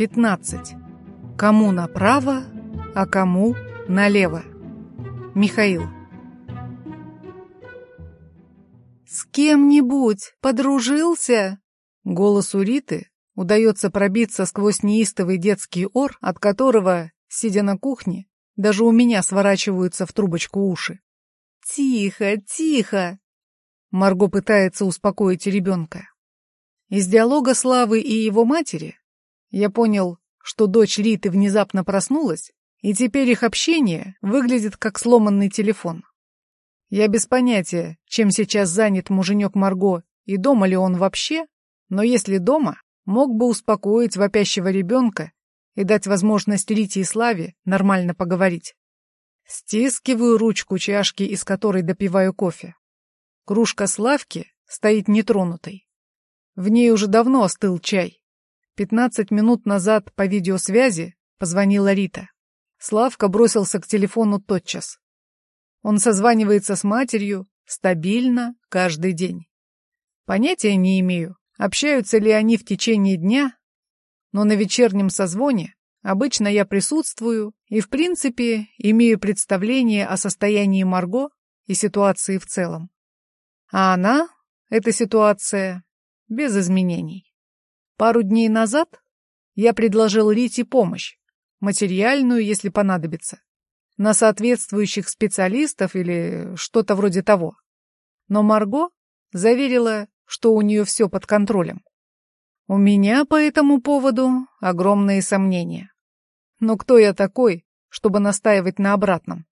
15. Кому направо, а кому налево. Михаил. «С кем-нибудь подружился?» Голос у Риты удается пробиться сквозь неистовый детский ор, от которого, сидя на кухне, даже у меня сворачиваются в трубочку уши. «Тихо, тихо!» Марго пытается успокоить ребенка. Из диалога Славы и его матери я понял, что дочь Риты внезапно проснулась, и теперь их общение выглядит как сломанный телефон. Я без понятия, чем сейчас занят муженек Марго и дома ли он вообще, но если дома, мог бы успокоить вопящего ребенка и дать возможность Рите и Славе нормально поговорить. Стискиваю ручку чашки, из которой допиваю кофе. Кружка Славки стоит нетронутой. В ней уже давно остыл чай. Пятнадцать минут назад по видеосвязи позвонила Рита. Славка бросился к телефону тотчас. Он созванивается с матерью стабильно каждый день. Понятия не имею, общаются ли они в течение дня но на вечернем созвоне обычно я присутствую и, в принципе, имею представление о состоянии Марго и ситуации в целом. А она, эта ситуация, без изменений. Пару дней назад я предложил Рите помощь, материальную, если понадобится, на соответствующих специалистов или что-то вроде того. Но Марго заверила, что у нее все под контролем. У меня по этому поводу огромные сомнения. Но кто я такой, чтобы настаивать на обратном?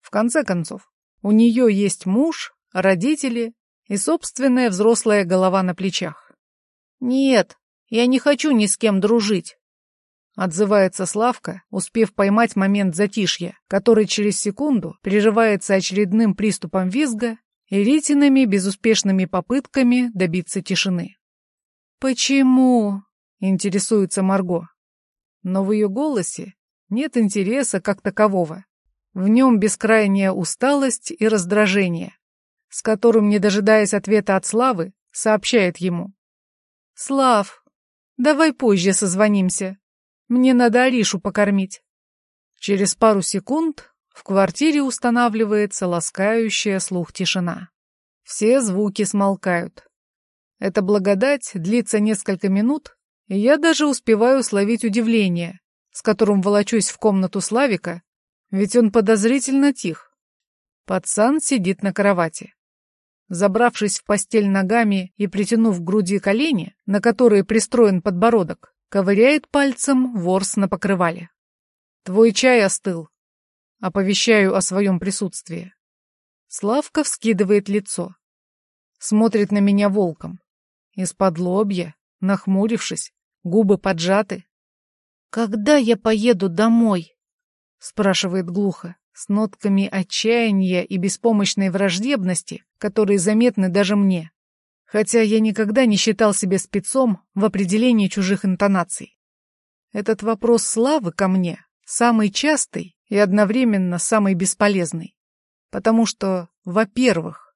В конце концов, у нее есть муж, родители и собственная взрослая голова на плечах. «Нет, я не хочу ни с кем дружить», — отзывается Славка, успев поймать момент затишья, который через секунду прерывается очередным приступом визга и Ритиными безуспешными попытками добиться тишины. «Почему?» — интересуется Марго. Но в ее голосе нет интереса как такового. В нем бескрайняя усталость и раздражение, с которым, не дожидаясь ответа от Славы, сообщает ему. «Слав, давай позже созвонимся. Мне надо Аришу покормить». Через пару секунд в квартире устанавливается ласкающая слух тишина. Все звуки смолкают. Эта благодать длится несколько минут, и я даже успеваю словить удивление, с которым волочусь в комнату Славика, ведь он подозрительно тих. Пацан сидит на кровати. Забравшись в постель ногами и притянув к груди колени, на которые пристроен подбородок, ковыряет пальцем ворс на покрывале. «Твой чай остыл», — оповещаю о своем присутствии. Славка вскидывает лицо. Смотрит на меня волком. Из-под лобья, нахмурившись, губы поджаты. «Когда я поеду домой?» — спрашивает глухо, с нотками отчаяния и беспомощной враждебности, которые заметны даже мне. Хотя я никогда не считал себя спецом в определении чужих интонаций. Этот вопрос славы ко мне самый частый и одновременно самый бесполезный. Потому что, во-первых,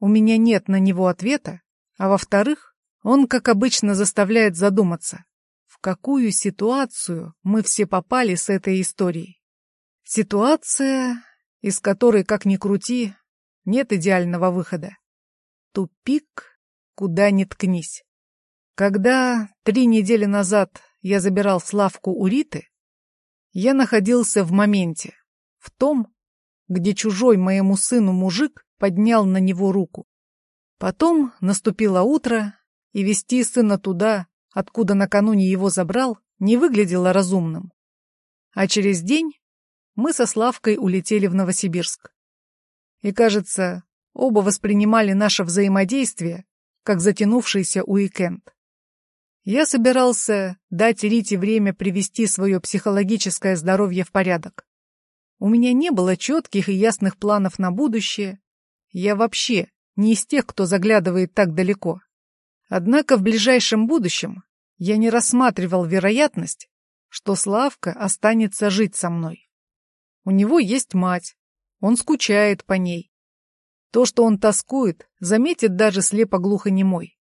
у меня нет на него ответа, а во-вторых, он, как обычно, заставляет задуматься, в какую ситуацию мы все попали с этой историей. Ситуация, из которой, как ни крути, нет идеального выхода. Тупик, куда ни ткнись. Когда три недели назад я забирал Славку у Риты, я находился в моменте, в том, где чужой моему сыну мужик поднял на него руку. Потом наступило утро, и вести сына туда, откуда накануне его забрал, не выглядело разумным. А через день мы со Славкой улетели в Новосибирск. И, кажется, оба воспринимали наше взаимодействие как затянувшийся уикенд. Я собирался дать Рите время привести свое психологическое здоровье в порядок. У меня не было четких и ясных планов на будущее. Я вообще не из тех, кто заглядывает так далеко. Однако в ближайшем будущем я не рассматривал вероятность, что Славка останется жить со мной. У него есть мать, он скучает по ней. То, что он тоскует, заметит даже слепо-глухонемой.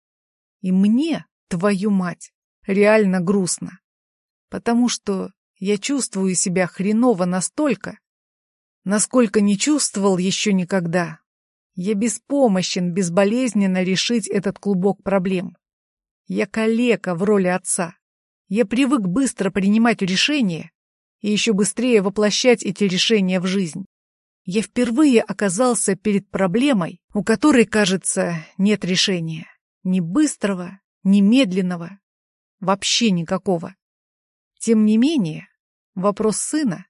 И мне, твою мать, реально грустно. потому что я чувствую себя хреново настолько, насколько не чувствовал еще никогда. Я беспомощен безболезненно решить этот клубок проблем. Я калека в роли отца. Я привык быстро принимать решения и еще быстрее воплощать эти решения в жизнь. Я впервые оказался перед проблемой, у которой, кажется, нет решения. Ни быстрого, ни медленного, вообще никакого. Тем не менее, вопрос сына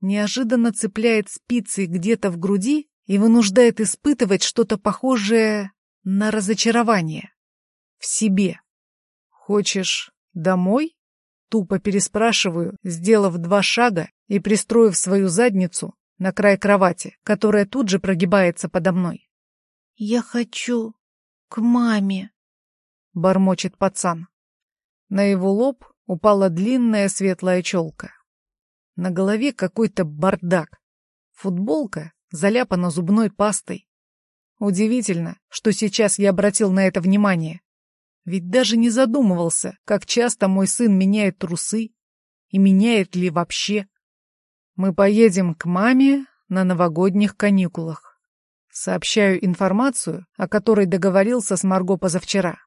неожиданно цепляет спицы где-то в груди и вынуждает испытывать что-то похожее на разочарование в себе. «Хочешь домой?» Тупо переспрашиваю, сделав два шага и пристроив свою задницу на край кровати, которая тут же прогибается подо мной. «Я хочу к маме», — бормочет пацан. На его лоб упала длинная светлая челка. На голове какой-то бардак. Футболка заляпана зубной пастой. Удивительно, что сейчас я обратил на это внимание. Ведь даже не задумывался, как часто мой сын меняет трусы и меняет ли вообще. Мы поедем к маме на новогодних каникулах. Сообщаю информацию, о которой договорился с Марго позавчера.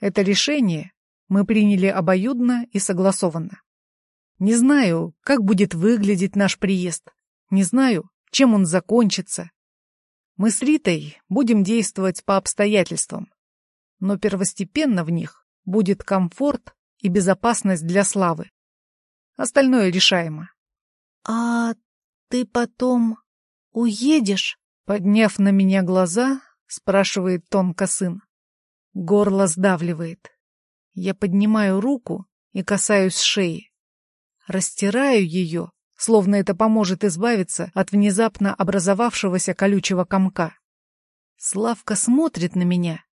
Это решение мы приняли обоюдно и согласованно. Не знаю, как будет выглядеть наш приезд. Не знаю, чем он закончится. Мы с Ритой будем действовать по обстоятельствам. Но первостепенно в них будет комфорт и безопасность для Славы. Остальное решаемо. — А ты потом уедешь? Подняв на меня глаза, спрашивает тонко сын. Горло сдавливает. Я поднимаю руку и касаюсь шеи. Растираю ее, словно это поможет избавиться от внезапно образовавшегося колючего комка. Славка смотрит на меня.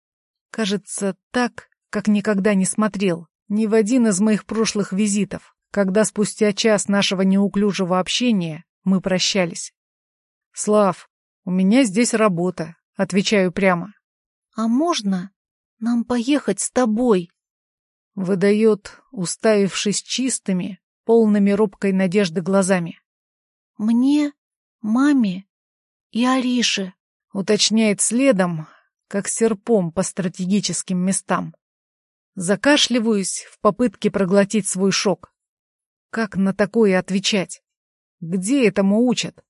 Кажется, так, как никогда не смотрел, ни в один из моих прошлых визитов, когда спустя час нашего неуклюжего общения мы прощались. «Слав, у меня здесь работа», — отвечаю прямо. «А можно нам поехать с тобой?» Выдает, уставившись чистыми, полными робкой надежды глазами. «Мне, маме и Арише», — уточняет следом, как серпом по стратегическим местам. Закашливаюсь в попытке проглотить свой шок. Как на такое отвечать? Где этому учат?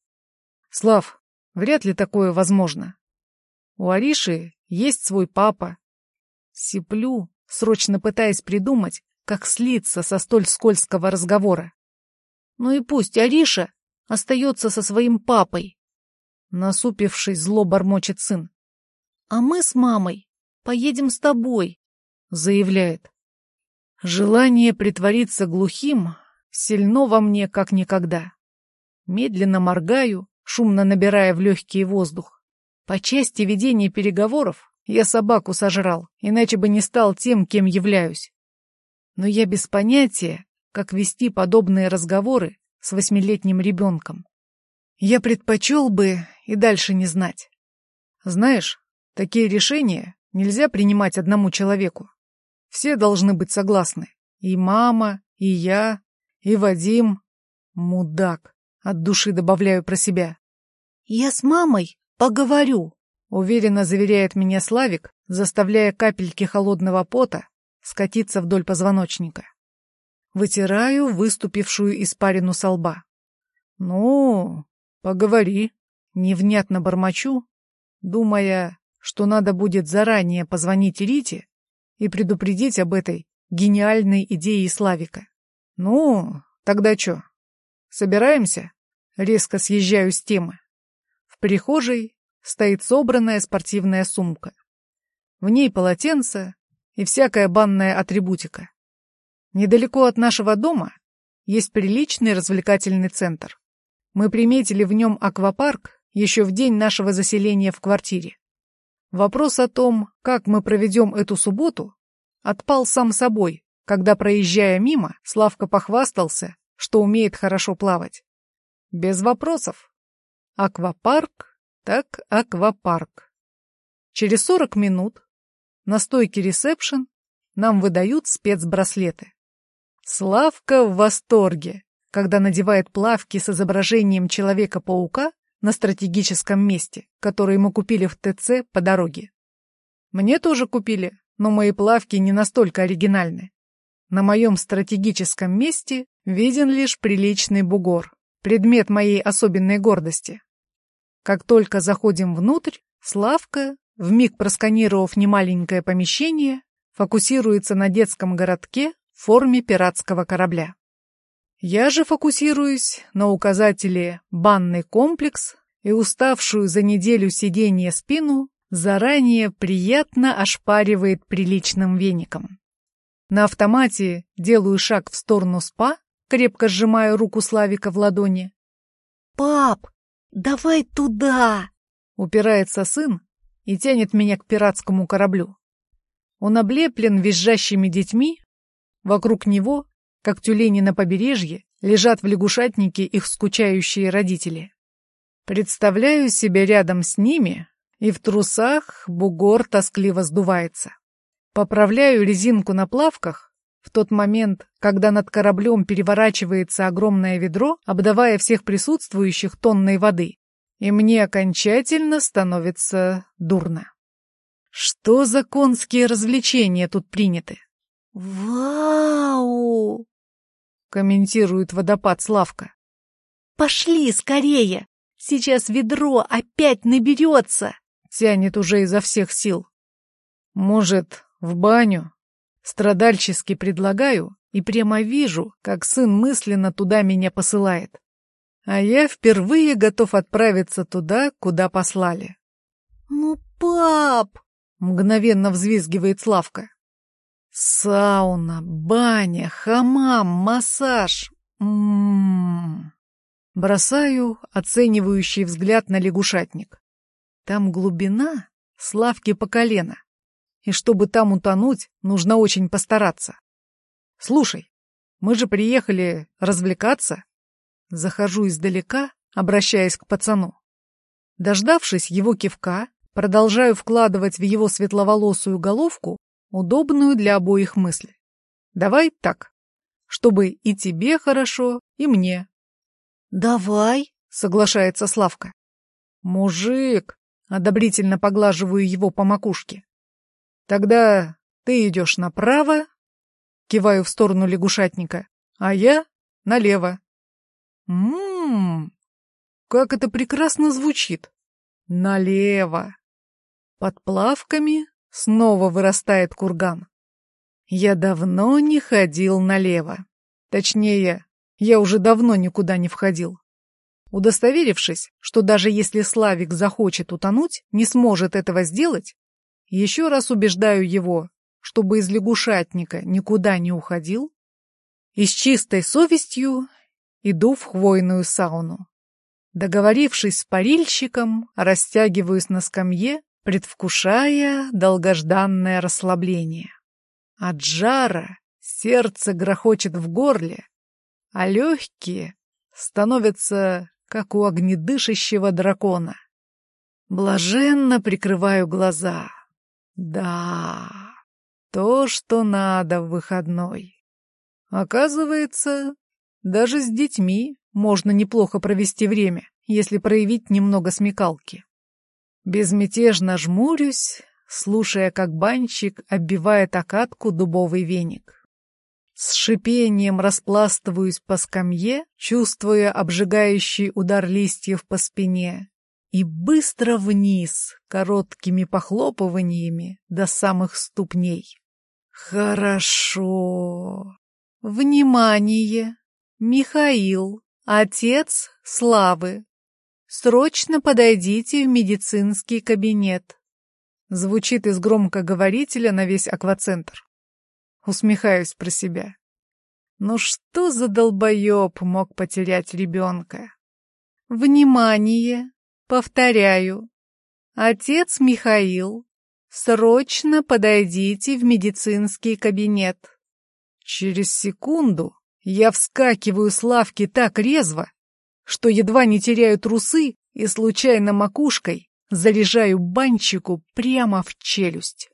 Слав, вряд ли такое возможно. У Ариши есть свой папа. Сиплю, срочно пытаясь придумать, как слиться со столь скользкого разговора. Ну и пусть Ариша остается со своим папой. Насупившись, зло бормочет сын. А мы с мамой поедем с тобой, заявляет. Желание притвориться глухим сильно во мне, как никогда. Медленно моргаю, шумно набирая в легкий воздух. По части ведения переговоров я собаку сожрал, иначе бы не стал тем, кем являюсь но я без понятия, как вести подобные разговоры с восьмилетним ребенком. Я предпочел бы и дальше не знать. Знаешь, такие решения нельзя принимать одному человеку. Все должны быть согласны. И мама, и я, и Вадим. Мудак. От души добавляю про себя. Я с мамой поговорю, уверенно заверяет меня Славик, заставляя капельки холодного пота скатиться вдоль позвоночника. Вытираю выступившую испарину со лба. «Ну, поговори», — невнятно бормочу, думая, что надо будет заранее позвонить Рите и предупредить об этой гениальной идее Славика. «Ну, тогда что, собираемся?» Резко съезжаю с темы. В прихожей стоит собранная спортивная сумка. В ней полотенце, и всякая банная атрибутика. Недалеко от нашего дома есть приличный развлекательный центр. Мы приметили в нем аквапарк еще в день нашего заселения в квартире. Вопрос о том, как мы проведем эту субботу, отпал сам собой, когда, проезжая мимо, Славка похвастался, что умеет хорошо плавать. Без вопросов. Аквапарк, так аквапарк. Через сорок минут на стойке ресепшн нам выдают спецбраслеты. Славка в восторге, когда надевает плавки с изображением Человека-паука на стратегическом месте, которые мы купили в ТЦ по дороге. Мне тоже купили, но мои плавки не настолько оригинальны. На моем стратегическом месте виден лишь приличный бугор, предмет моей особенной гордости. Как только заходим внутрь, Славка, вмиг просканировав немаленькое помещение, фокусируется на детском городке в форме пиратского корабля. Я же фокусируюсь на указателе «банный комплекс» и уставшую за неделю сидения спину заранее приятно ошпаривает приличным веником. На автомате делаю шаг в сторону спа, крепко сжимая руку Славика в ладони. «Пап, давай туда!» Упирается сын и тянет меня к пиратскому кораблю. Он облеплен визжащими детьми. Вокруг него, как тюлени на побережье, лежат в лягушатнике их скучающие родители. Представляю себя рядом с ними, и в трусах бугор тоскливо сдувается. Поправляю резинку на плавках в тот момент, когда над кораблем переворачивается огромное ведро, обдавая всех присутствующих тонной воды, и мне окончательно становится дурно. Что за конские развлечения тут приняты? «Вау!» — комментирует водопад Славка. «Пошли скорее! Сейчас ведро опять наберется!» Тянет уже изо всех сил. Может, в баню? Страдальчески предлагаю и прямо вижу, как сын мысленно туда меня посылает. А я впервые готов отправиться туда, куда послали. «Ну, пап!» — мгновенно взвизгивает Славка. «Сауна, баня, хамам, массаж. М-м-м». Бросаю оценивающий взгляд на лягушатник. Там глубина Славки по колено. И чтобы там утонуть, нужно очень постараться. Слушай, мы же приехали развлекаться. Захожу издалека, обращаясь к пацану. Дождавшись его кивка, продолжаю вкладывать в его светловолосую головку удобную для обоих мысль. Давай так, чтобы и тебе хорошо, и мне. Давай, соглашается Славка. Мужик, Одобрительно поглаживаю его по макушке. Тогда ты идешь направо, киваю в сторону лягушатника, а я налево. Ммм, как это прекрасно звучит. Налево. Под плавками снова вырастает курган. Я давно не ходил налево. Точнее, я уже давно никуда не входил. Удостоверившись, что даже если Славик захочет утонуть, не сможет этого сделать, еще раз убеждаю его, чтобы из лягушатника никуда не уходил, и с чистой совестью иду в хвойную сауну. Договорившись с парильщиком, растягиваюсь на скамье, предвкушая долгожданное расслабление. От жара сердце грохочет в горле, а легкие становятся как у огнедышащего дракона. Блаженно прикрываю глаза. Да, то, что надо в выходной. Оказывается, даже с детьми можно неплохо провести время, если проявить немного смекалки. Безмятежно жмурюсь, слушая, как банщик оббивает окатку дубовый веник. С шипением распластываюсь по скамье, чувствуя обжигающий удар листьев по спине, и быстро вниз, короткими похлопываниями до самых ступней. Хорошо. Внимание! Михаил, отец Славы. Срочно подойдите в медицинский кабинет. Звучит из громкоговорителя на весь аквацентр. Усмехаюсь про себя. Ну что за долбоеб мог потерять ребенка? Внимание! Повторяю. Отец Михаил, срочно подойдите в медицинский кабинет. Через секунду я вскакиваю с лавки так резво, что едва не теряю трусы и случайно макушкой заряжаю банчику прямо в челюсть.